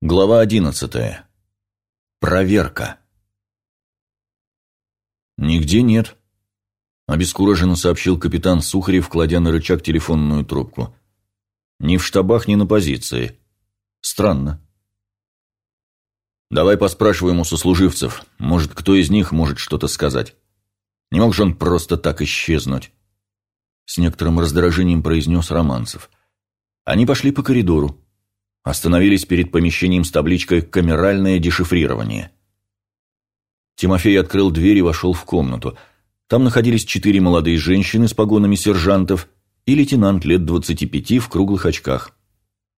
Глава одиннадцатая. Проверка. «Нигде нет», – обескураженно сообщил капитан Сухарев, кладя на рычаг телефонную трубку. «Ни в штабах, ни на позиции. Странно». «Давай поспрашиваем у сослуживцев. Может, кто из них может что-то сказать. Не мог же он просто так исчезнуть?» С некоторым раздражением произнес Романцев. Они пошли по коридору. Остановились перед помещением с табличкой «Камеральное дешифрирование». Тимофей открыл дверь и вошел в комнату. Там находились четыре молодые женщины с погонами сержантов и лейтенант лет двадцати пяти в круглых очках.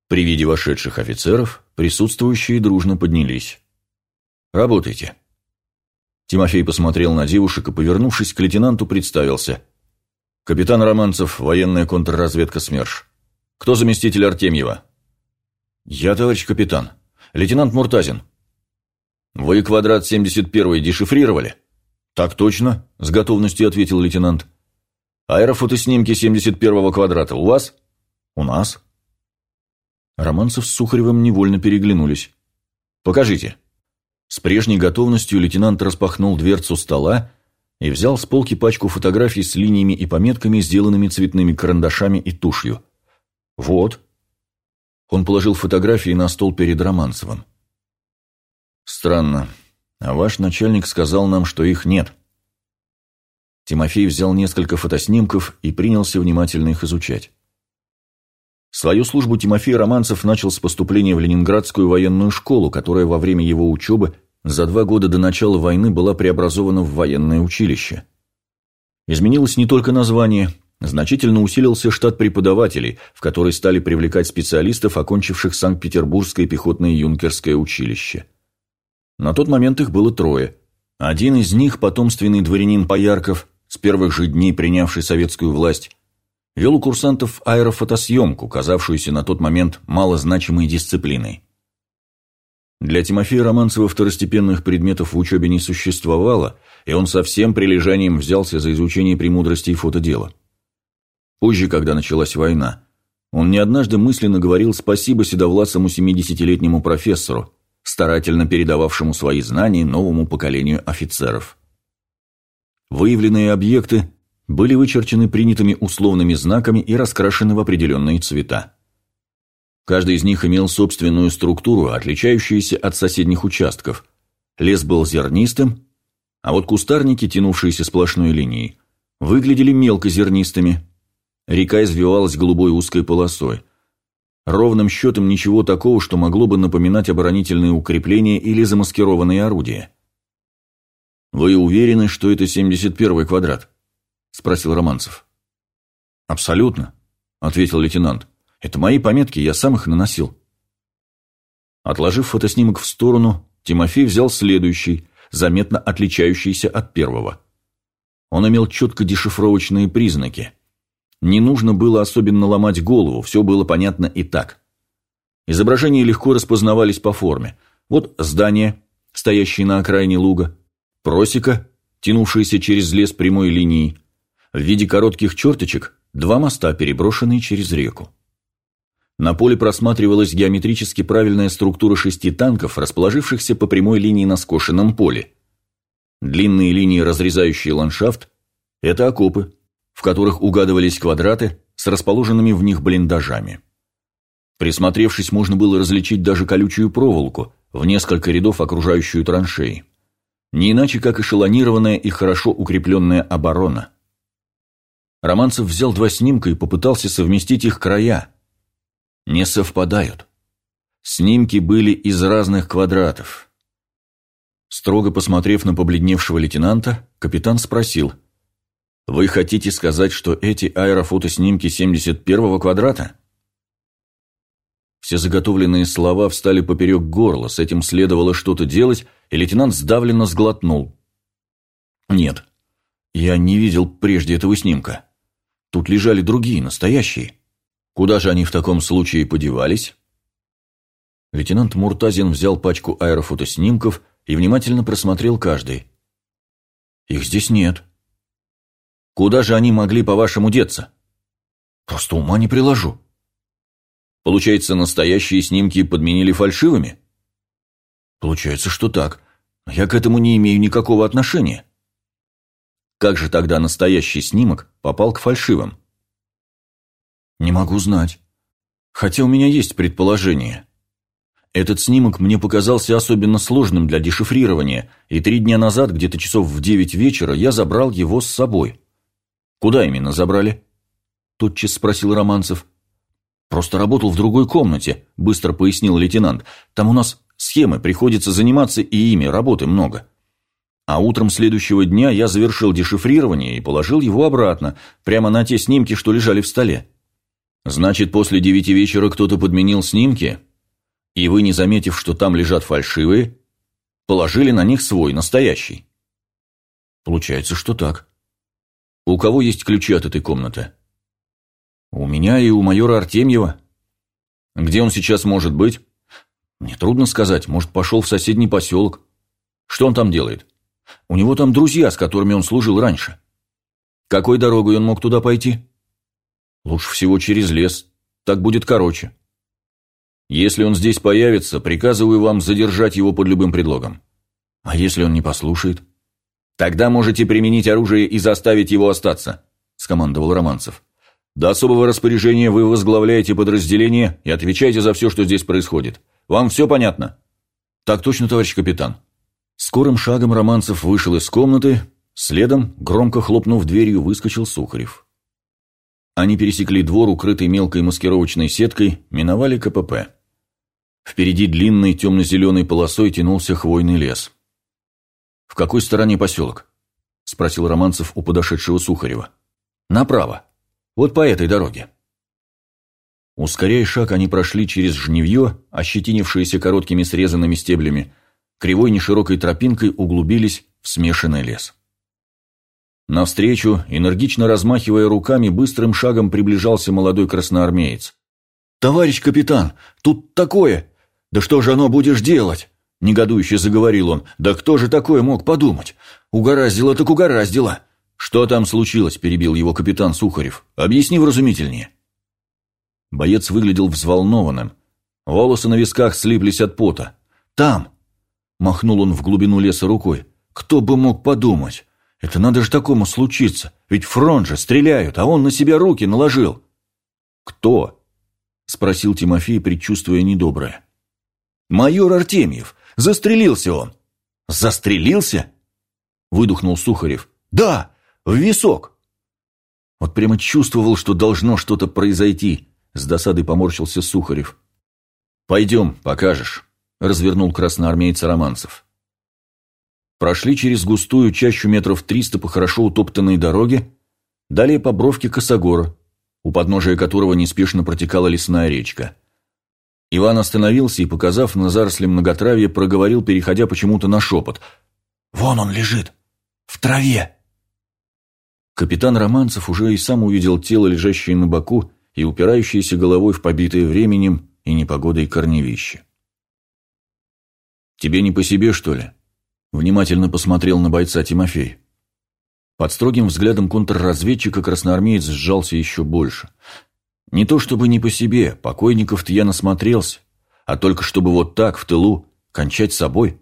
При виде вошедших офицеров присутствующие дружно поднялись. «Работайте». Тимофей посмотрел на девушек и, повернувшись к лейтенанту, представился. «Капитан Романцев, военная контрразведка СМЕРШ». Кто заместитель Артемьева? Я, товарищ капитан. Лейтенант Муртазин. Вы квадрат 71 дешифрировали? Так точно, с готовностью ответил лейтенант. Аэрофотоснимки 71 квадрата у вас? У нас. Романцев с Сухаревым невольно переглянулись. Покажите. С прежней готовностью лейтенант распахнул дверцу стола и взял с полки пачку фотографий с линиями и пометками, сделанными цветными карандашами и тушью. «Вот». Он положил фотографии на стол перед Романцевым. «Странно. А ваш начальник сказал нам, что их нет». Тимофей взял несколько фотоснимков и принялся внимательно их изучать. Свою службу Тимофей Романцев начал с поступления в Ленинградскую военную школу, которая во время его учебы за два года до начала войны была преобразована в военное училище. Изменилось не только название, Значительно усилился штат преподавателей, в который стали привлекать специалистов, окончивших Санкт-Петербургское пехотное юнкерское училище. На тот момент их было трое. Один из них, потомственный дворянин Поярков, с первых же дней принявший советскую власть, вел у курсантов аэрофотосъемку, казавшуюся на тот момент малозначимой дисциплиной. Для Тимофея Романцева второстепенных предметов в учебе не существовало, и он со всем прилежанием взялся за изучение премудростей фотодела. Позже, когда началась война, он не однажды мысленно говорил спасибо седовласому 70-летнему профессору, старательно передававшему свои знания новому поколению офицеров. Выявленные объекты были вычерчены принятыми условными знаками и раскрашены в определенные цвета. Каждый из них имел собственную структуру, отличающуюся от соседних участков. Лес был зернистым, а вот кустарники, тянувшиеся сплошной линией, выглядели мелкозернистыми, Река извивалась голубой узкой полосой. Ровным счетом ничего такого, что могло бы напоминать оборонительные укрепления или замаскированные орудия. «Вы уверены, что это 71-й квадрат?» – спросил Романцев. «Абсолютно», – ответил лейтенант. «Это мои пометки, я сам их наносил». Отложив фотоснимок в сторону, Тимофей взял следующий, заметно отличающийся от первого. Он имел четко дешифровочные признаки – не нужно было особенно ломать голову, все было понятно и так. Изображения легко распознавались по форме. Вот здание, стоящее на окраине луга, просека, тянувшаяся через лес прямой линией, в виде коротких черточек два моста, переброшенные через реку. На поле просматривалась геометрически правильная структура шести танков, расположившихся по прямой линии на скошенном поле. Длинные линии, разрезающие ландшафт – это окопы, в которых угадывались квадраты с расположенными в них блиндажами. Присмотревшись, можно было различить даже колючую проволоку, в несколько рядов окружающую траншеи. Не иначе, как эшелонированная и хорошо укрепленная оборона. Романцев взял два снимка и попытался совместить их края. Не совпадают. Снимки были из разных квадратов. Строго посмотрев на побледневшего лейтенанта, капитан спросил – вы хотите сказать, что эти аэрофотоснимки 71-го квадрата? Все заготовленные слова встали поперек горла, с этим следовало что-то делать, и лейтенант сдавленно сглотнул. Нет, я не видел прежде этого снимка. Тут лежали другие, настоящие. Куда же они в таком случае подевались? Лейтенант Муртазин взял пачку аэрофотоснимков и внимательно просмотрел каждый. Их здесь нет. Куда же они могли, по-вашему, деться? Просто ума не приложу. Получается, настоящие снимки подменили фальшивыми? Получается, что так. Я к этому не имею никакого отношения. Как же тогда настоящий снимок попал к фальшивым? Не могу знать. Хотя у меня есть предположение. Этот снимок мне показался особенно сложным для дешифрирования, и три дня назад, где-то часов в девять вечера, я забрал его с собой. Куда именно забрали? Тотчас спросил Романцев. Просто работал в другой комнате, быстро пояснил лейтенант. Там у нас схемы, приходится заниматься и ими, работы много. А утром следующего дня я завершил дешифрирование и положил его обратно, прямо на те снимки, что лежали в столе. Значит, после девяти вечера кто-то подменил снимки, и вы, не заметив, что там лежат фальшивые, положили на них свой, настоящий. Получается, что так. У кого есть ключи от этой комнаты? У меня и у майора Артемьева. Где он сейчас может быть? Мне трудно сказать, может, пошел в соседний поселок. Что он там делает? У него там друзья, с которыми он служил раньше. Какой дорогой он мог туда пойти? Лучше всего через лес, так будет короче. Если он здесь появится, приказываю вам задержать его под любым предлогом. А если он не послушает? Тогда можете применить оружие и заставить его остаться, скомандовал Романцев. До особого распоряжения вы возглавляете подразделение и отвечаете за все, что здесь происходит. Вам все понятно? Так точно, товарищ капитан. Скорым шагом Романцев вышел из комнаты, следом, громко хлопнув дверью, выскочил Сухарев. Они пересекли двор, укрытый мелкой маскировочной сеткой, миновали КПП. Впереди длинной темно-зеленой полосой тянулся хвойный лес. «В какой стороне поселок?» – спросил Романцев у подошедшего Сухарева. «Направо. Вот по этой дороге». Ускоряя шаг, они прошли через жневье, ощетинившееся короткими срезанными стеблями, кривой неширокой тропинкой углубились в смешанный лес. Навстречу, энергично размахивая руками, быстрым шагом приближался молодой красноармеец. «Товарищ капитан, тут такое! Да что же оно будешь делать?» Негодующе заговорил он. «Да кто же такое мог подумать? Угораздило так угораздило!» «Что там случилось?» – перебил его капитан Сухарев. «Объясни вразумительнее». Боец выглядел взволнованным. Волосы на висках слиплись от пота. «Там!» – махнул он в глубину леса рукой. «Кто бы мог подумать? Это надо же такому случиться, ведь фронт же стреляют, а он на себя руки наложил». «Кто?» – спросил Тимофей, предчувствуя недоброе. «Майор Артемьев! Застрелился он!» «Застрелился?» – выдохнул Сухарев. «Да, в висок!» Вот прямо чувствовал, что должно что-то произойти. С досадой поморщился Сухарев. «Пойдем, покажешь», – развернул красноармейца Романцев. Прошли через густую чащу метров триста по хорошо утоптанной дороге, далее по бровке Косогора, у подножия которого неспешно протекала лесная речка. Иван остановился и, показав на заросли многотравья, проговорил, переходя почему-то на шепот. «Вон он лежит! В траве!» Капитан Романцев уже и сам увидел тело, лежащее на боку и упирающееся головой в побитое временем и непогодой корневище. «Тебе не по себе, что ли?» Внимательно посмотрел на бойца Тимофей. Под строгим взглядом контрразведчика красноармеец сжался еще больше – не то чтобы не по себе, покойников-то я насмотрелся, а только чтобы вот так, в тылу, кончать собой.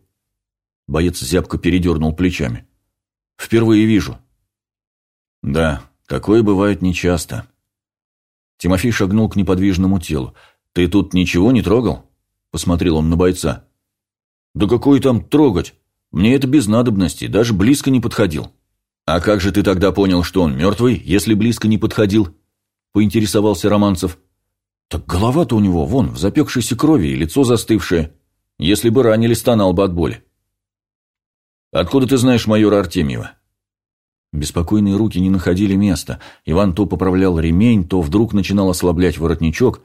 Боец зябко передернул плечами. Впервые вижу. Да, такое бывает нечасто. Тимофей шагнул к неподвижному телу. Ты тут ничего не трогал? Посмотрел он на бойца. Да какое там трогать? Мне это без надобности, даже близко не подходил. А как же ты тогда понял, что он мертвый, если близко не подходил? – поинтересовался Романцев. «Так голова-то у него, вон, в запекшейся крови и лицо застывшее. Если бы ранили, стонал бы от боли». «Откуда ты знаешь майора Артемьева?» Беспокойные руки не находили места. Иван то поправлял ремень, то вдруг начинал ослаблять воротничок.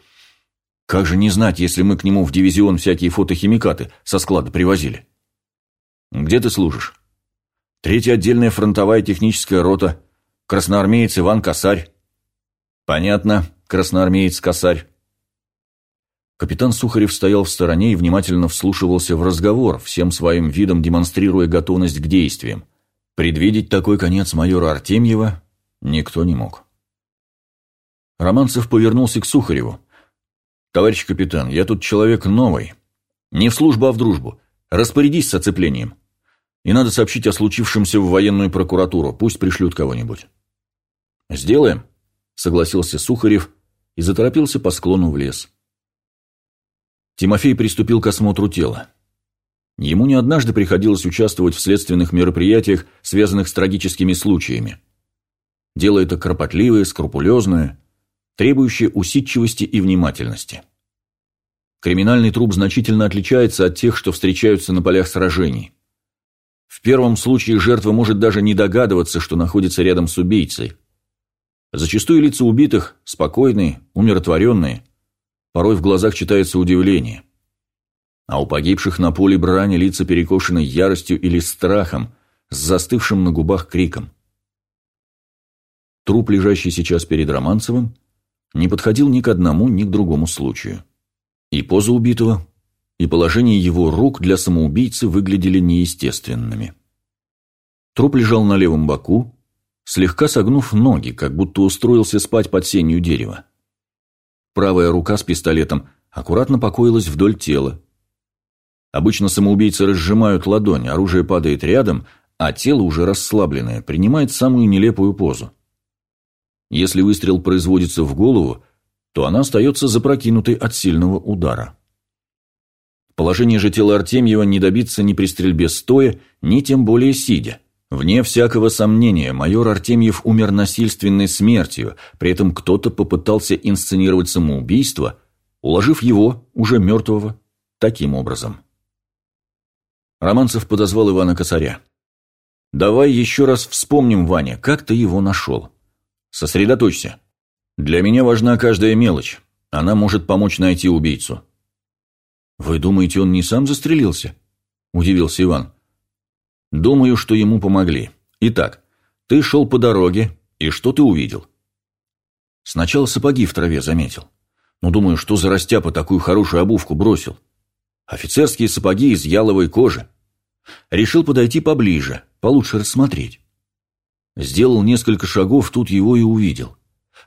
Как же не знать, если мы к нему в дивизион всякие фотохимикаты со склада привозили? «Где ты служишь?» «Третья отдельная фронтовая техническая рота. Красноармеец Иван Косарь». «Понятно, красноармеец-косарь». Капитан Сухарев стоял в стороне и внимательно вслушивался в разговор, всем своим видом демонстрируя готовность к действиям. Предвидеть такой конец майора Артемьева никто не мог. Романцев повернулся к Сухареву. «Товарищ капитан, я тут человек новый. Не в службу, а в дружбу. Распорядись с оцеплением. И надо сообщить о случившемся в военную прокуратуру, пусть пришлют кого-нибудь». «Сделаем», — согласился Сухарев и заторопился по склону в лес. Тимофей приступил к осмотру тела. Ему не однажды приходилось участвовать в следственных мероприятиях, связанных с трагическими случаями. Дело это кропотливое, скрупулезное, требующее усидчивости и внимательности. Криминальный труп значительно отличается от тех, что встречаются на полях сражений. В первом случае жертва может даже не догадываться, что находится рядом с убийцей. Зачастую лица убитых спокойные, умиротворенные, порой в глазах читается удивление. А у погибших на поле брани лица перекошены яростью или страхом, с застывшим на губах криком. Труп, лежащий сейчас перед Романцевым, не подходил ни к одному, ни к другому случаю. И поза убитого, и положение его рук для самоубийцы выглядели неестественными. Труп лежал на левом боку, слегка согнув ноги, как будто устроился спать под сенью дерева. Правая рука с пистолетом аккуратно покоилась вдоль тела. Обычно самоубийцы разжимают ладонь, оружие падает рядом, а тело, уже расслабленное, принимает самую нелепую позу. Если выстрел производится в голову, то она остается запрокинутой от сильного удара. Положение же тела Артемьева не добиться ни при стрельбе стоя, ни тем более сидя. Вне всякого сомнения, майор Артемьев умер насильственной смертью, при этом кто-то попытался инсценировать самоубийство, уложив его, уже мертвого, таким образом. Романцев подозвал Ивана Косаря. «Давай еще раз вспомним, Ваня, как ты его нашел. Сосредоточься. Для меня важна каждая мелочь. Она может помочь найти убийцу». «Вы думаете, он не сам застрелился?» – удивился Иван. Думаю, что ему помогли. Итак, ты шел по дороге, и что ты увидел? Сначала сапоги в траве заметил. Но думаю, что за растяпа такую хорошую обувку бросил. Офицерские сапоги из яловой кожи. Решил подойти поближе, получше рассмотреть. Сделал несколько шагов, тут его и увидел.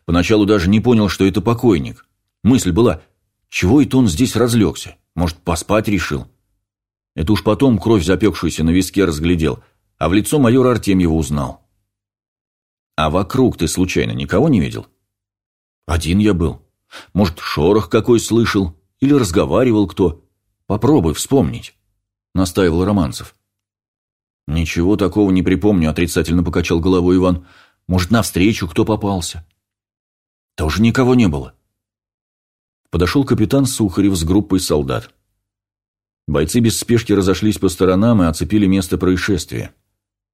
Поначалу даже не понял, что это покойник. Мысль была, чего это он здесь разлегся? Может, поспать решил? Это уж потом кровь, запекшуюся на виске, разглядел, а в лицо майора Артемьева узнал. «А вокруг ты случайно никого не видел?» «Один я был. Может, шорох какой слышал? Или разговаривал кто? Попробуй вспомнить», — настаивал Романцев. «Ничего такого не припомню», — отрицательно покачал головой Иван. «Может, навстречу кто попался?» «Тоже никого не было». Подошел капитан Сухарев с группой солдат. Бойцы без спешки разошлись по сторонам и оцепили место происшествия.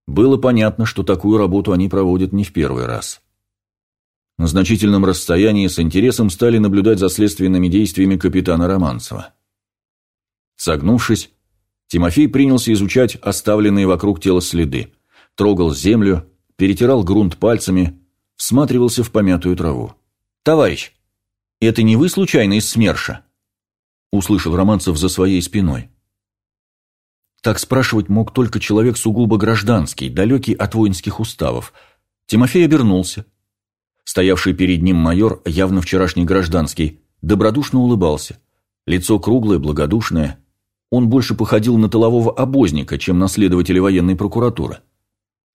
Было понятно, что такую работу они проводят не в первый раз. На значительном расстоянии с интересом стали наблюдать за следственными действиями капитана Романцева. Согнувшись, Тимофей принялся изучать оставленные вокруг тела следы, трогал землю, перетирал грунт пальцами, всматривался в помятую траву. «Товарищ, это не вы случайно из СМЕРШа?» Услышал Романцев за своей спиной. Так спрашивать мог только человек сугубо гражданский, далекий от воинских уставов. Тимофей обернулся. Стоявший перед ним майор, явно вчерашний гражданский, добродушно улыбался. Лицо круглое, благодушное. Он больше походил на тылового обозника, чем на следователя военной прокуратуры.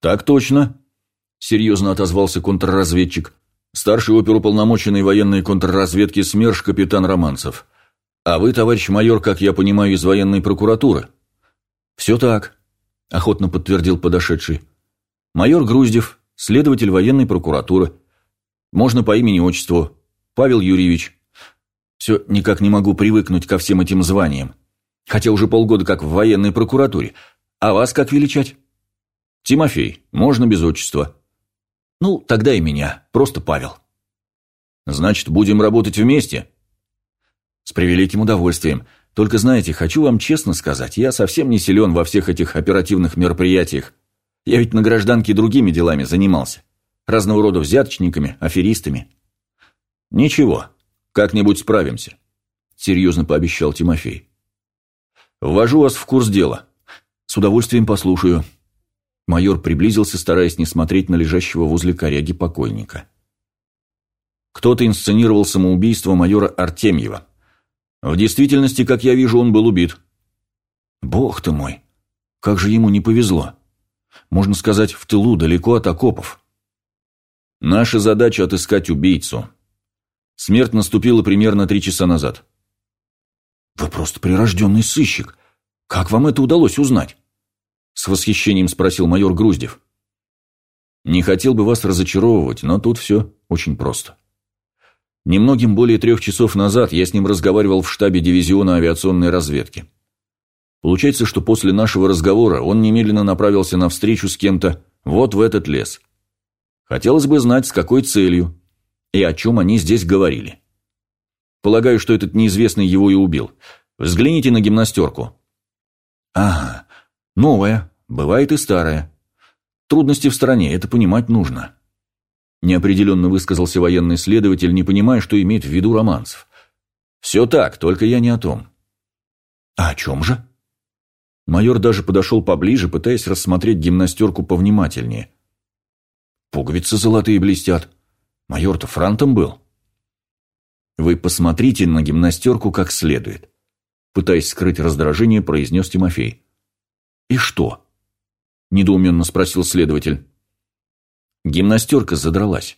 «Так точно», — серьезно отозвался контрразведчик. «Старший оперуполномоченный военной контрразведки СМЕРШ капитан Романцев». «А вы, товарищ майор, как я понимаю, из военной прокуратуры?» «Все так», – охотно подтвердил подошедший. «Майор Груздев, следователь военной прокуратуры. Можно по имени-отчеству. Павел Юрьевич. Все никак не могу привыкнуть ко всем этим званиям. Хотя уже полгода как в военной прокуратуре. А вас как величать?» «Тимофей. Можно без отчества». «Ну, тогда и меня. Просто Павел». «Значит, будем работать вместе?» «С превеликим удовольствием. Только знаете, хочу вам честно сказать, я совсем не силен во всех этих оперативных мероприятиях. Я ведь на гражданке другими делами занимался. Разного рода взяточниками, аферистами». «Ничего, как-нибудь справимся», — серьезно пообещал Тимофей. «Ввожу вас в курс дела. С удовольствием послушаю». Майор приблизился, стараясь не смотреть на лежащего возле коряги покойника. Кто-то инсценировал самоубийство майора Артемьева. В действительности, как я вижу, он был убит. Бог ты мой! Как же ему не повезло! Можно сказать, в тылу, далеко от окопов. Наша задача – отыскать убийцу. Смерть наступила примерно три часа назад. Вы просто прирожденный сыщик. Как вам это удалось узнать? С восхищением спросил майор Груздев. Не хотел бы вас разочаровывать, но тут все очень просто. Немногим более трех часов назад я с ним разговаривал в штабе дивизиона авиационной разведки. Получается, что после нашего разговора он немедленно направился на встречу с кем-то вот в этот лес. Хотелось бы знать, с какой целью и о чем они здесь говорили. Полагаю, что этот неизвестный его и убил. Взгляните на гимнастерку. Ага, новая, бывает и старая. Трудности в стране, это понимать нужно. Неопределенно высказался военный следователь, не понимая, что имеет в виду Романцев. Все так, только я не о том. А о чем же? Майор даже подошел поближе, пытаясь рассмотреть гимнастерку повнимательнее. Пуговицы золотые блестят. Майор-то франтом был. Вы посмотрите на гимнастерку как следует. Пытаясь скрыть раздражение, произнес Тимофей. И что? Недоуменно спросил следователь. Гимнастерка задралась.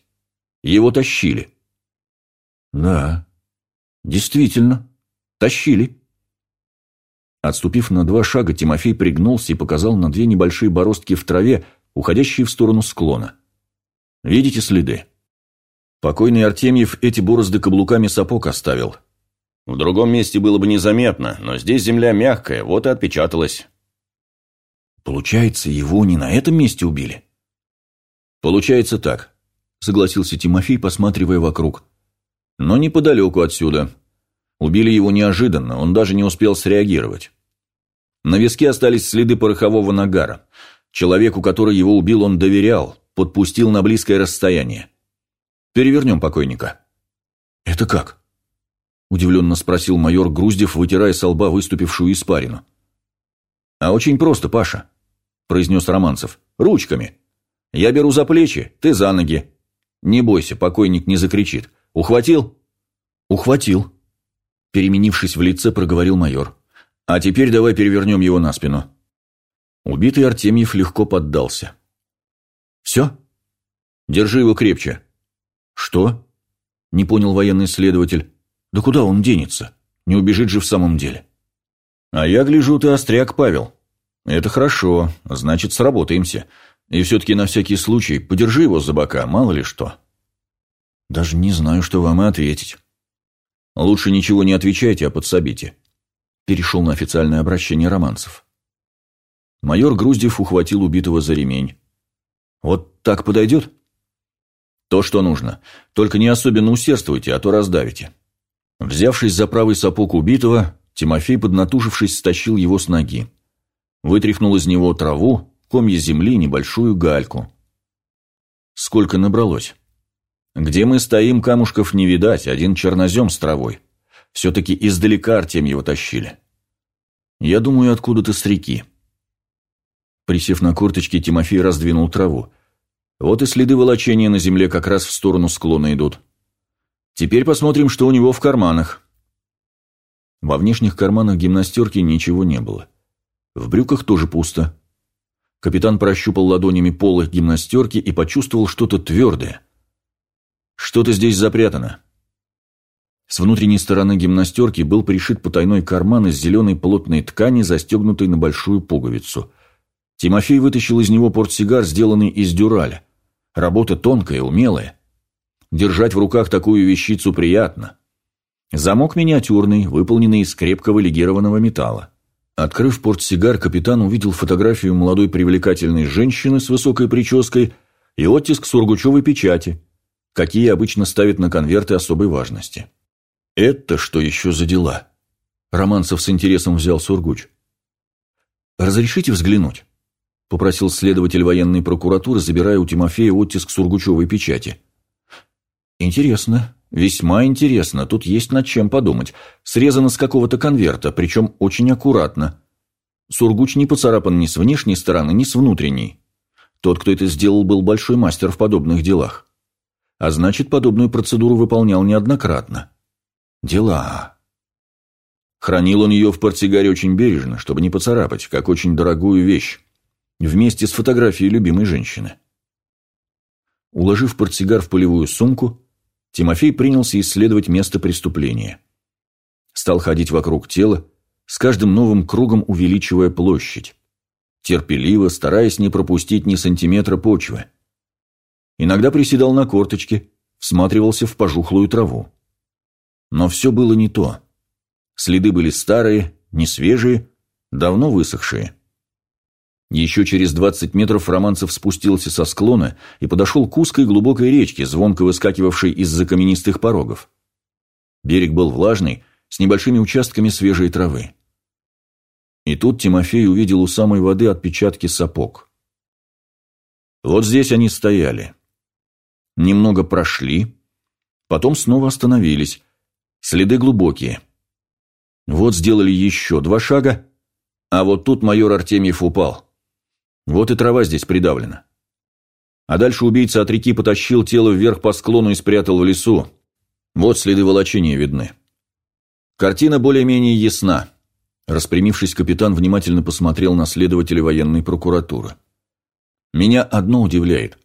Его тащили. Да, действительно, тащили. Отступив на два шага, Тимофей пригнулся и показал на две небольшие бороздки в траве, уходящие в сторону склона. «Видите следы?» Покойный Артемьев эти борозды каблуками сапог оставил. В другом месте было бы незаметно, но здесь земля мягкая, вот и отпечаталась. Получается, его не на этом месте убили? Получается так, согласился Тимофей, посматривая вокруг. Но неподалеку отсюда. Убили его неожиданно, он даже не успел среагировать. На виске остались следы порохового нагара. Человеку, который его убил, он доверял, подпустил на близкое расстояние. Перевернем покойника. Это как? Удивленно спросил майор Груздев, вытирая со лба выступившую испарину. А очень просто, Паша, произнес Романцев. Ручками. Я беру за плечи, ты за ноги. Не бойся, покойник не закричит. Ухватил? Ухватил. Переменившись в лице, проговорил майор. «А теперь давай перевернем его на спину». Убитый Артемьев легко поддался. «Все? Держи его крепче». «Что?» – не понял военный следователь. «Да куда он денется? Не убежит же в самом деле». «А я гляжу, ты остряк, Павел. Это хорошо, значит, сработаемся. И все-таки на всякий случай подержи его за бока, мало ли что». «Даже не знаю, что вам и ответить». Лучше ничего не отвечайте, а подсобите. Перешел на официальное обращение романцев. Майор Груздев ухватил убитого за ремень. Вот так подойдет? То, что нужно. Только не особенно усердствуйте, а то раздавите. Взявшись за правый сапог убитого, Тимофей, поднатужившись, стащил его с ноги. Вытряхнул из него траву, комья земли, небольшую гальку. Сколько набралось? Где мы стоим, камушков не видать, один чернозем с травой. Все-таки издалека Артемьева тащили. Я думаю, откуда-то с реки. Присев на курточке, Тимофей раздвинул траву. Вот и следы волочения на земле как раз в сторону склона идут. Теперь посмотрим, что у него в карманах. Во внешних карманах гимнастерки ничего не было. В брюках тоже пусто. Капитан прощупал ладонями пол их гимнастерки и почувствовал что-то твердое – что-то здесь запрятано. С внутренней стороны гимнастерки был пришит потайной карман из зеленой плотной ткани, застегнутой на большую пуговицу. Тимофей вытащил из него портсигар, сделанный из дюраля. Работа тонкая, умелая. Держать в руках такую вещицу приятно. Замок миниатюрный, выполненный из крепкого легированного металла. Открыв портсигар, капитан увидел фотографию молодой привлекательной женщины с высокой прической и оттиск сургучевой печати – какие обычно ставят на конверты особой важности. «Это что еще за дела?» Романцев с интересом взял Сургуч. «Разрешите взглянуть?» – попросил следователь военной прокуратуры, забирая у Тимофея оттиск сургучевой печати. «Интересно, весьма интересно, тут есть над чем подумать. Срезано с какого-то конверта, причем очень аккуратно. Сургуч не поцарапан ни с внешней стороны, ни с внутренней. Тот, кто это сделал, был большой мастер в подобных делах а значит, подобную процедуру выполнял неоднократно. Дела. Хранил он ее в портсигаре очень бережно, чтобы не поцарапать, как очень дорогую вещь, вместе с фотографией любимой женщины. Уложив портсигар в полевую сумку, Тимофей принялся исследовать место преступления. Стал ходить вокруг тела, с каждым новым кругом увеличивая площадь, терпеливо, стараясь не пропустить ни сантиметра почвы. Иногда приседал на корточки, всматривался в пожухлую траву. Но все было не то. Следы были старые, не свежие, давно высохшие. Еще через двадцать метров Романцев спустился со склона и подошел к узкой глубокой речке, звонко выскакивавшей из-за каменистых порогов. Берег был влажный, с небольшими участками свежей травы. И тут Тимофей увидел у самой воды отпечатки сапог. Вот здесь они стояли. Немного прошли, потом снова остановились. Следы глубокие. Вот сделали еще два шага, а вот тут майор Артемьев упал. Вот и трава здесь придавлена. А дальше убийца от реки потащил тело вверх по склону и спрятал в лесу. Вот следы волочения видны. Картина более-менее ясна. Распрямившись, капитан внимательно посмотрел на следователя военной прокуратуры. Меня одно удивляет.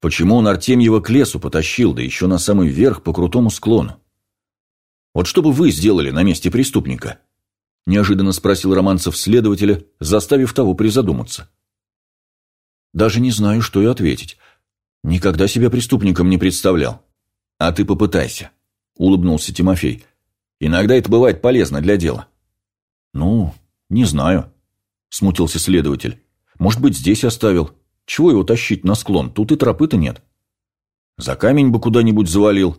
Почему он Артемьева к лесу потащил, да еще на самый верх по крутому склону? Вот что бы вы сделали на месте преступника? Неожиданно спросил Романцев следователя, заставив того призадуматься. Даже не знаю, что и ответить. Никогда себя преступником не представлял. А ты попытайся, улыбнулся Тимофей. Иногда это бывает полезно для дела. Ну, не знаю, смутился следователь. Может быть, здесь оставил. Чего его тащить на склон? Тут и тропы-то нет. За камень бы куда-нибудь завалил.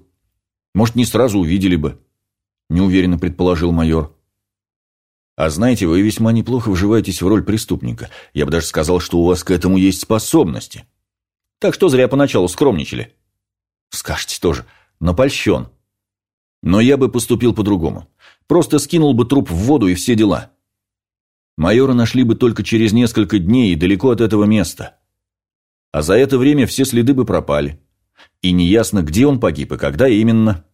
Может, не сразу увидели бы. Неуверенно предположил майор. А знаете, вы весьма неплохо вживаетесь в роль преступника. Я бы даже сказал, что у вас к этому есть способности. Так что зря поначалу скромничали. Скажете тоже, напольщен. Но я бы поступил по-другому. Просто скинул бы труп в воду и все дела. Майора нашли бы только через несколько дней и далеко от этого места. А за это время все следы бы пропали. И неясно, где он погиб и когда именно.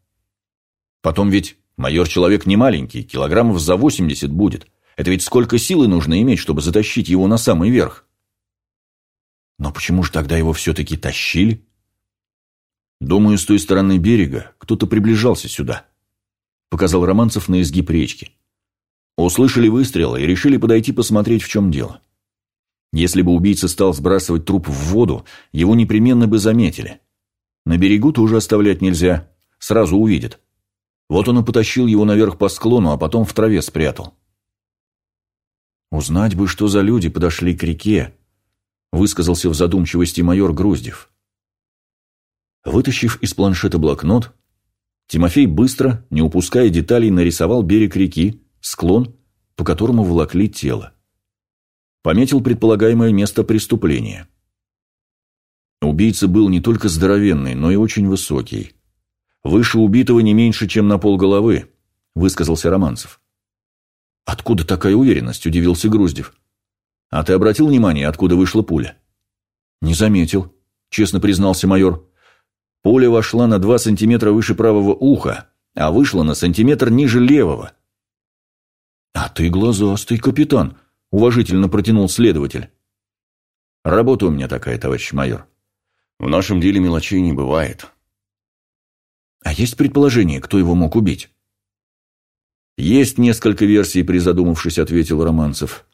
Потом ведь Майор человек не маленький, килограммов за 80 будет. Это ведь сколько силы нужно иметь, чтобы затащить его на самый верх? Но почему же тогда его все-таки тащили? Думаю, с той стороны берега кто-то приближался сюда. Показал Романцев на изгиб речки. Услышали выстрелы и решили подойти посмотреть, в чем дело. Если бы убийца стал сбрасывать труп в воду, его непременно бы заметили. На берегу тоже оставлять нельзя, сразу увидят. Вот он и потащил его наверх по склону, а потом в траве спрятал. «Узнать бы, что за люди подошли к реке», — высказался в задумчивости майор Груздев. Вытащив из планшета блокнот, Тимофей быстро, не упуская деталей, нарисовал берег реки, склон, по которому волокли тело. Пометил предполагаемое место преступления. Убийца был не только здоровенный, но и очень высокий. «Выше убитого не меньше, чем на полголовы», – высказался Романцев. «Откуда такая уверенность?» – удивился Груздев. «А ты обратил внимание, откуда вышла пуля?» «Не заметил», – честно признался майор. «Пуля вошла на два сантиметра выше правого уха, а вышла на сантиметр ниже левого». «А ты глазастый, капитан», – уважительно протянул следователь. «Работа у меня такая, товарищ майор. В нашем деле мелочей не бывает. А есть предположение, кто его мог убить? Есть несколько версий, призадумавшись, ответил Романцев.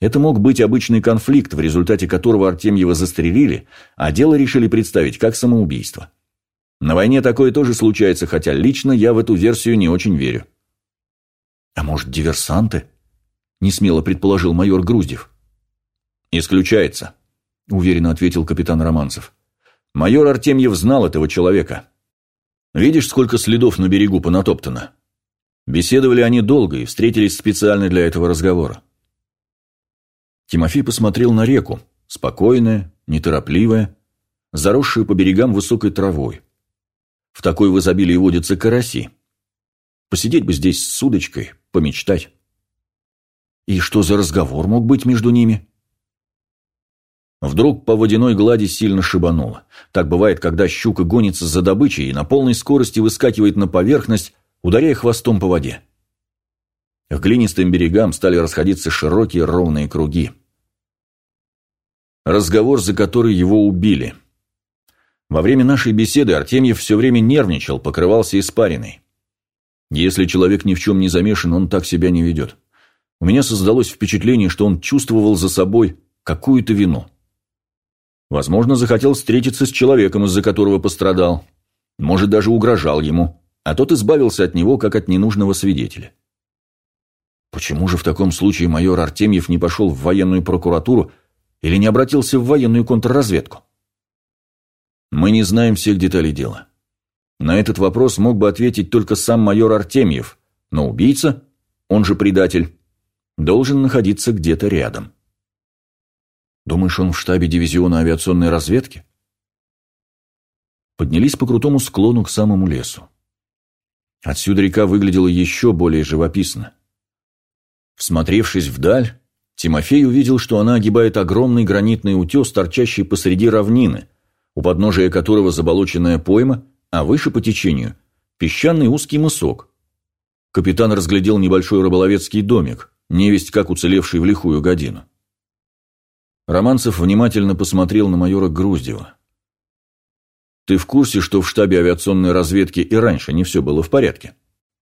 Это мог быть обычный конфликт, в результате которого Артемьева застрелили, а дело решили представить как самоубийство. На войне такое тоже случается, хотя лично я в эту версию не очень верю. А может, диверсанты? Несмело предположил майор Груздев. Исключается, уверенно ответил капитан Романцев. Майор Артемьев знал этого человека. Видишь, сколько следов на берегу понатоптано? Беседовали они долго и встретились специально для этого разговора. Тимофей посмотрел на реку, спокойная, неторопливая, заросшую по берегам высокой травой. В такой в изобилии водятся караси. Посидеть бы здесь с удочкой, помечтать. И что за разговор мог быть между ними? Вдруг по водяной глади сильно шибануло. Так бывает, когда щука гонится за добычей и на полной скорости выскакивает на поверхность, ударяя хвостом по воде. К глинистым берегам стали расходиться широкие ровные круги. Разговор, за который его убили. Во время нашей беседы Артемьев все время нервничал, покрывался испариной. Если человек ни в чем не замешан, он так себя не ведет. У меня создалось впечатление, что он чувствовал за собой какую-то вину. Возможно, захотел встретиться с человеком, из-за которого пострадал. Может, даже угрожал ему, а тот избавился от него, как от ненужного свидетеля. Почему же в таком случае майор Артемьев не пошел в военную прокуратуру или не обратился в военную контрразведку? Мы не знаем всех деталей дела. На этот вопрос мог бы ответить только сам майор Артемьев, но убийца, он же предатель, должен находиться где-то рядом. Думаешь, он в штабе дивизиона авиационной разведки? Поднялись по крутому склону к самому лесу. Отсюда река выглядела еще более живописно. Всмотревшись вдаль, Тимофей увидел, что она огибает огромный гранитный утес, торчащий посреди равнины, у подножия которого заболоченная пойма, а выше по течению – песчаный узкий мысок. Капитан разглядел небольшой рыболовецкий домик, невесть как уцелевший в лихую годину. Романцев внимательно посмотрел на майора Груздева. «Ты в курсе, что в штабе авиационной разведки и раньше не все было в порядке?»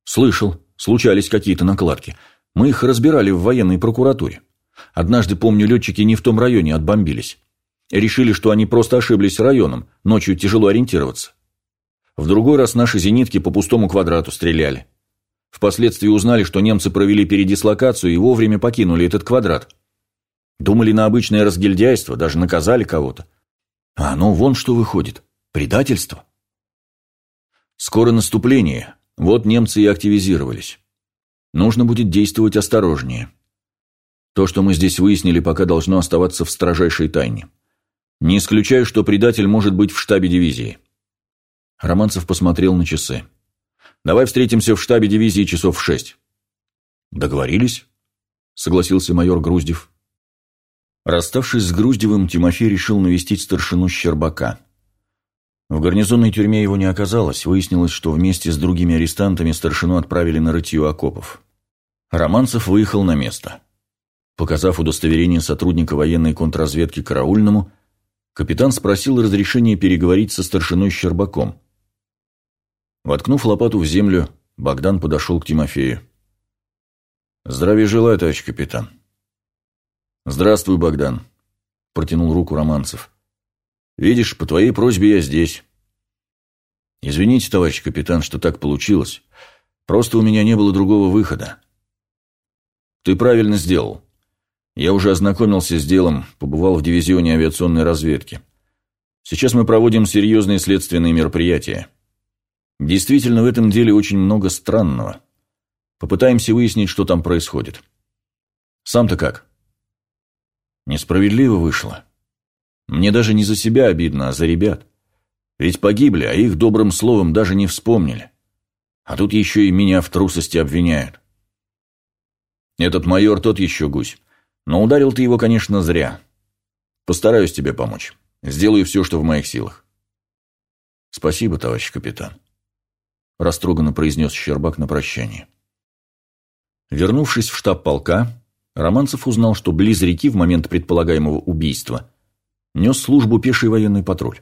«Слышал. Случались какие-то накладки. Мы их разбирали в военной прокуратуре. Однажды, помню, летчики не в том районе отбомбились. Решили, что они просто ошиблись районом, ночью тяжело ориентироваться. В другой раз наши зенитки по пустому квадрату стреляли. Впоследствии узнали, что немцы провели передислокацию и вовремя покинули этот квадрат. Думали на обычное разгильдяйство, даже наказали кого-то. А ну вон что выходит. Предательство. Скоро наступление. Вот немцы и активизировались. Нужно будет действовать осторожнее. То, что мы здесь выяснили, пока должно оставаться в строжайшей тайне. Не исключаю, что предатель может быть в штабе дивизии. Романцев посмотрел на часы. «Давай встретимся в штабе дивизии часов в шесть». «Договорились?» — согласился майор Груздев. Расставшись с Груздевым, Тимофей решил навестить старшину Щербака. В гарнизонной тюрьме его не оказалось, выяснилось, что вместе с другими арестантами старшину отправили на рытье окопов. Романцев выехал на место. Показав удостоверение сотрудника военной контрразведки караульному, капитан спросил разрешения переговорить со старшиной Щербаком. Воткнув лопату в землю, Богдан подошел к Тимофею. «Здравия желаю, товарищ капитан». «Здравствуй, Богдан», – протянул руку Романцев. «Видишь, по твоей просьбе я здесь». «Извините, товарищ капитан, что так получилось. Просто у меня не было другого выхода». «Ты правильно сделал. Я уже ознакомился с делом, побывал в дивизионе авиационной разведки. Сейчас мы проводим серьезные следственные мероприятия. Действительно, в этом деле очень много странного. Попытаемся выяснить, что там происходит. Сам-то как?» Несправедливо вышло. Мне даже не за себя обидно, а за ребят. Ведь погибли, а их добрым словом даже не вспомнили. А тут еще и меня в трусости обвиняют. Этот майор тот еще гусь. Но ударил ты его, конечно, зря. Постараюсь тебе помочь. Сделаю все, что в моих силах. Спасибо, товарищ капитан. Растроганно произнес Щербак на прощание. Вернувшись в штаб полка, Романцев узнал, что близ реки в момент предполагаемого убийства нес службу пеший военный патруль.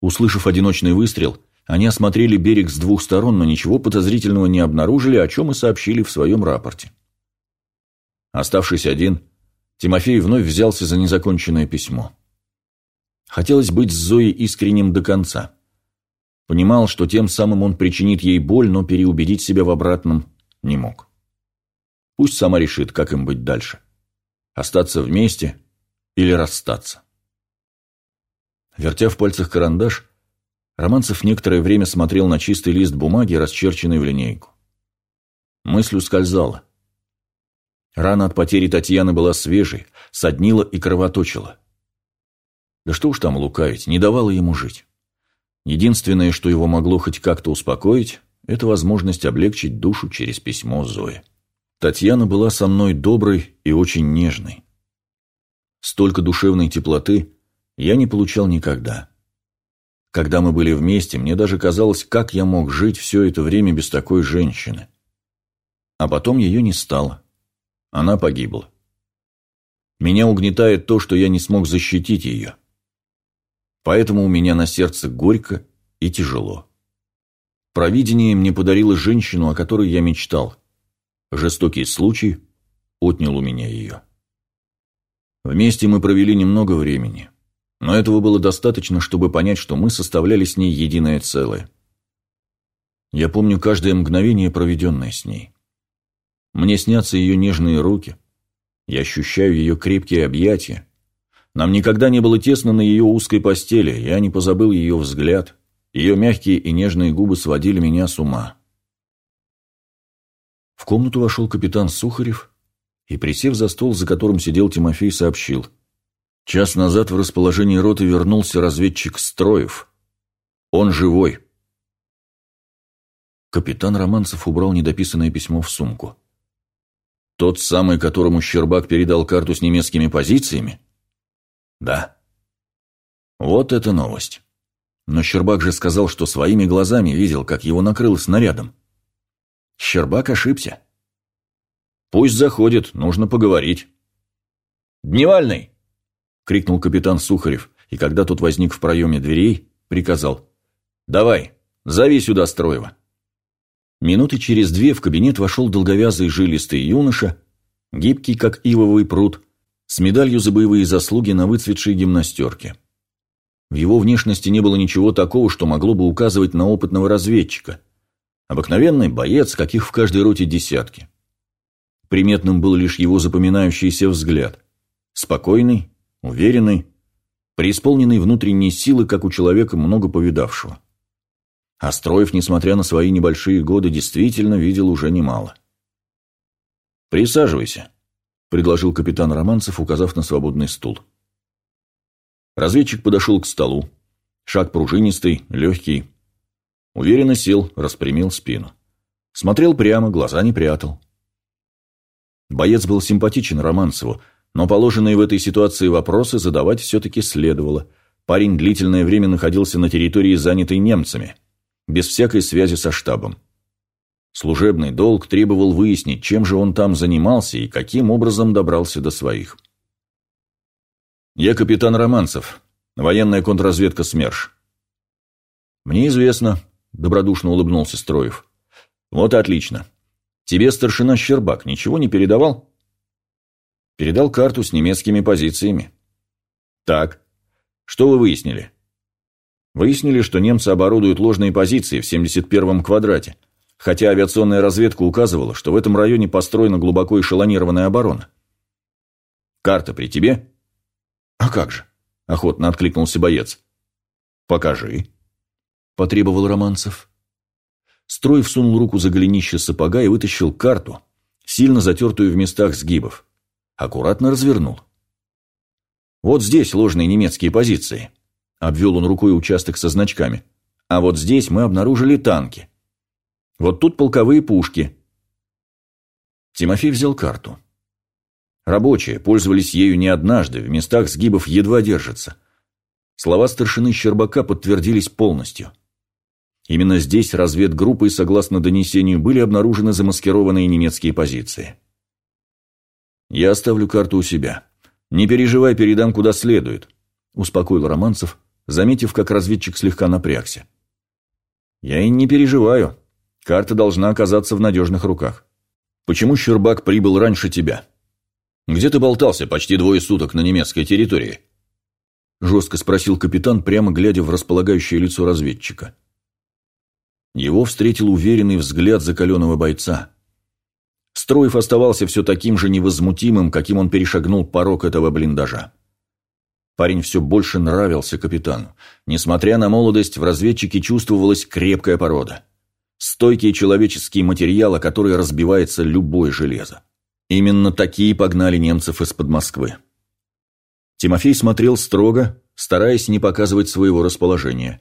Услышав одиночный выстрел, они осмотрели берег с двух сторон, но ничего подозрительного не обнаружили, о чем и сообщили в своем рапорте. Оставшись один, Тимофей вновь взялся за незаконченное письмо. Хотелось быть с Зоей искренним до конца. Понимал, что тем самым он причинит ей боль, но переубедить себя в обратном не мог. Пусть сама решит, как им быть дальше. Остаться вместе или расстаться. Вертя в пальцах карандаш, Романцев некоторое время смотрел на чистый лист бумаги, расчерченный в линейку. Мысль ускользала. Рана от потери Татьяны была свежей, соднила и кровоточила. Да что уж там лукавить, не давала ему жить. Единственное, что его могло хоть как-то успокоить, это возможность облегчить душу через письмо Зои. Татьяна была со мной доброй и очень нежной. Столько душевной теплоты я не получал никогда. Когда мы были вместе, мне даже казалось, как я мог жить все это время без такой женщины. А потом ее не стало. Она погибла. Меня угнетает то, что я не смог защитить ее. Поэтому у меня на сердце горько и тяжело. Провидение мне подарило женщину, о которой я мечтал. Жестокий случай отнял у меня ее. Вместе мы провели немного времени, но этого было достаточно, чтобы понять, что мы составляли с ней единое целое. Я помню каждое мгновение, проведенное с ней. Мне снятся ее нежные руки, я ощущаю ее крепкие объятия. Нам никогда не было тесно на ее узкой постели, я не позабыл ее взгляд, ее мягкие и нежные губы сводили меня с ума. В комнату вошел капитан Сухарев и, присев за стол, за которым сидел Тимофей, сообщил. Час назад в расположении роты вернулся разведчик Строев. Он живой. Капитан Романцев убрал недописанное письмо в сумку. Тот самый, которому Щербак передал карту с немецкими позициями? Да. Вот это новость. Но Щербак же сказал, что своими глазами видел, как его накрыло снарядом. Щербак ошибся. «Пусть заходит, нужно поговорить». «Дневальный!» — крикнул капитан Сухарев, и когда тот возник в проеме дверей, приказал. «Давай, зови сюда Строева». Минуты через две в кабинет вошел долговязый жилистый юноша, гибкий, как ивовый пруд, с медалью за боевые заслуги на выцветшей гимнастерке. В его внешности не было ничего такого, что могло бы указывать на опытного разведчика. Обыкновенный боец, каких в каждой роте десятки. Приметным был лишь его запоминающийся взгляд. Спокойный, уверенный, преисполненный внутренней силы, как у человека, много повидавшего. Остроев, несмотря на свои небольшие годы, действительно видел уже немало. «Присаживайся», — предложил капитан Романцев, указав на свободный стул. Разведчик подошел к столу. Шаг пружинистый, легкий. Уверенно сел, распрямил спину. Смотрел прямо, глаза не прятал. Боец был симпатичен Романцеву, но положенные в этой ситуации вопросы задавать все-таки следовало. Парень длительное время находился на территории, занятой немцами, без всякой связи со штабом. Служебный долг требовал выяснить, чем же он там занимался и каким образом добрался до своих. «Я капитан Романцев, военная контрразведка СМЕРШ». «Мне известно», — добродушно улыбнулся Строев. «Вот отлично. Тебе старшина Щербак ничего не передавал? Передал карту с немецкими позициями. Так. Что вы выяснили? Выяснили, что немцы оборудуют ложные позиции в 71-м квадрате, хотя авиационная разведка указывала, что в этом районе построена глубоко эшелонированная оборона. Карта при тебе? А как же? Охотно откликнулся боец. Покажи. Потребовал Романцев. Строй всунул руку за голенище сапога и вытащил карту, сильно затертую в местах сгибов. Аккуратно развернул. «Вот здесь ложные немецкие позиции», — обвел он рукой участок со значками. «А вот здесь мы обнаружили танки. Вот тут полковые пушки». Тимофей взял карту. Рабочие пользовались ею не однажды, в местах сгибов едва держатся. Слова старшины Щербака подтвердились полностью. Именно здесь разведгруппой, согласно донесению, были обнаружены замаскированные немецкие позиции. «Я оставлю карту у себя. Не переживай, передам куда следует», – успокоил Романцев, заметив, как разведчик слегка напрягся. «Я и не переживаю. Карта должна оказаться в надежных руках. Почему Щербак прибыл раньше тебя? Где ты болтался почти двое суток на немецкой территории?» Жестко спросил капитан, прямо глядя в располагающее лицо разведчика. Его встретил уверенный взгляд закаленного бойца. Строев оставался все таким же невозмутимым, каким он перешагнул порог этого блиндажа. Парень все больше нравился капитану. Несмотря на молодость, в разведчике чувствовалась крепкая порода. Стойкий человеческий материал, о который разбивается любое железо. Именно такие погнали немцев из-под Москвы. Тимофей смотрел строго, стараясь не показывать своего расположения.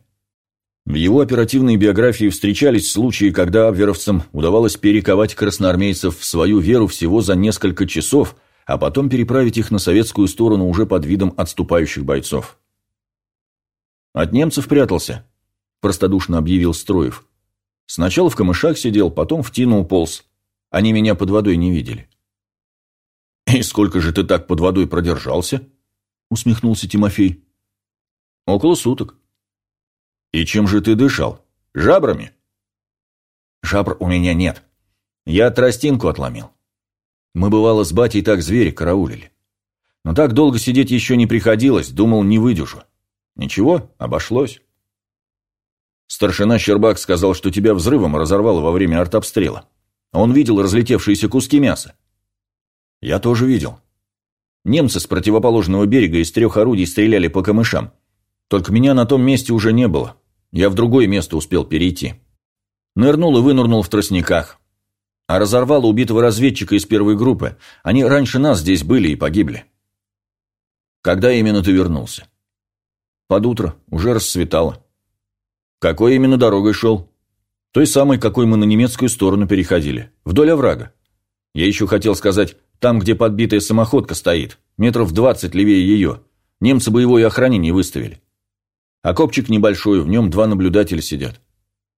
В его оперативной биографии встречались случаи, когда абверовцам удавалось перековать красноармейцев в свою веру всего за несколько часов, а потом переправить их на советскую сторону уже под видом отступающих бойцов. «От немцев прятался», – простодушно объявил Строев. «Сначала в камышах сидел, потом в тину уполз. Они меня под водой не видели. «И сколько же ты так под водой продержался?» — усмехнулся Тимофей. «Около суток». «И чем же ты дышал? Жабрами?» «Жабр у меня нет. Я тростинку отломил. Мы, бывало, с батей так звери караулили. Но так долго сидеть еще не приходилось, думал, не выдержу. Ничего, обошлось». Старшина Щербак сказал, что тебя взрывом разорвало во время артобстрела. Он видел разлетевшиеся куски мяса. Я тоже видел. Немцы с противоположного берега из трех орудий стреляли по камышам. Только меня на том месте уже не было. Я в другое место успел перейти. Нырнул и вынырнул в тростниках. А разорвало убитого разведчика из первой группы. Они раньше нас здесь были и погибли. Когда именно ты вернулся? Под утро, уже расцветало. Какой именно дорогой шел? Той самой, какой мы на немецкую сторону переходили. Вдоль оврага. Я еще хотел сказать, там, где подбитая самоходка стоит. Метров двадцать левее ее. Немцы боевое охранение выставили. Окопчик небольшой, в нем два наблюдателя сидят.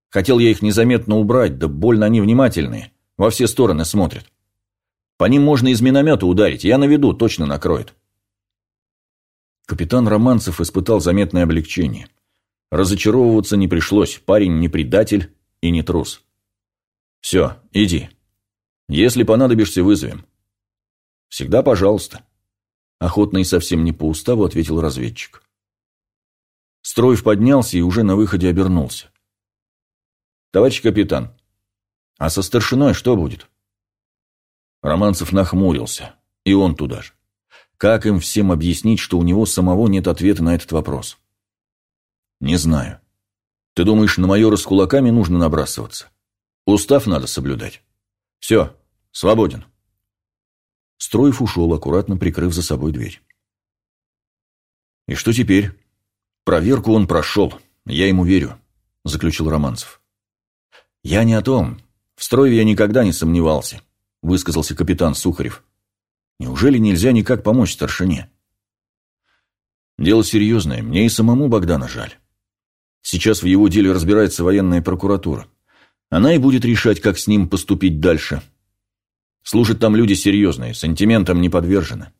Хотел я их незаметно убрать, да больно они внимательные. Во все стороны смотрят. По ним можно из миномета ударить, я наведу, точно накроет. Капитан Романцев испытал заметное облегчение. Разочаровываться не пришлось, парень не предатель и не трус. «Все, иди. Если понадобишься, вызовем». «Всегда пожалуйста», – охотно и совсем не по уставу ответил разведчик. Строев поднялся и уже на выходе обернулся. «Товарищ капитан, а со старшиной что будет?» Романцев нахмурился, и он туда же. Как им всем объяснить, что у него самого нет ответа на этот вопрос? «Не знаю. Ты думаешь, на майора с кулаками нужно набрасываться? Устав надо соблюдать. Все, свободен». Строев ушел, аккуратно прикрыв за собой дверь. «И что теперь?» «Проверку он прошел, я ему верю», – заключил Романцев. «Я не о том. В Строеве я никогда не сомневался», – высказался капитан Сухарев. «Неужели нельзя никак помочь старшине?» «Дело серьезное, мне и самому Богдана жаль. Сейчас в его деле разбирается военная прокуратура. Она и будет решать, как с ним поступить дальше. Служат там люди серьезные, сантиментам не подвержены.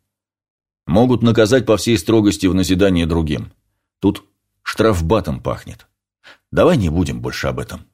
Могут наказать по всей строгости в назидание другим. Тут штрафбатом пахнет. Давай не будем больше об этом.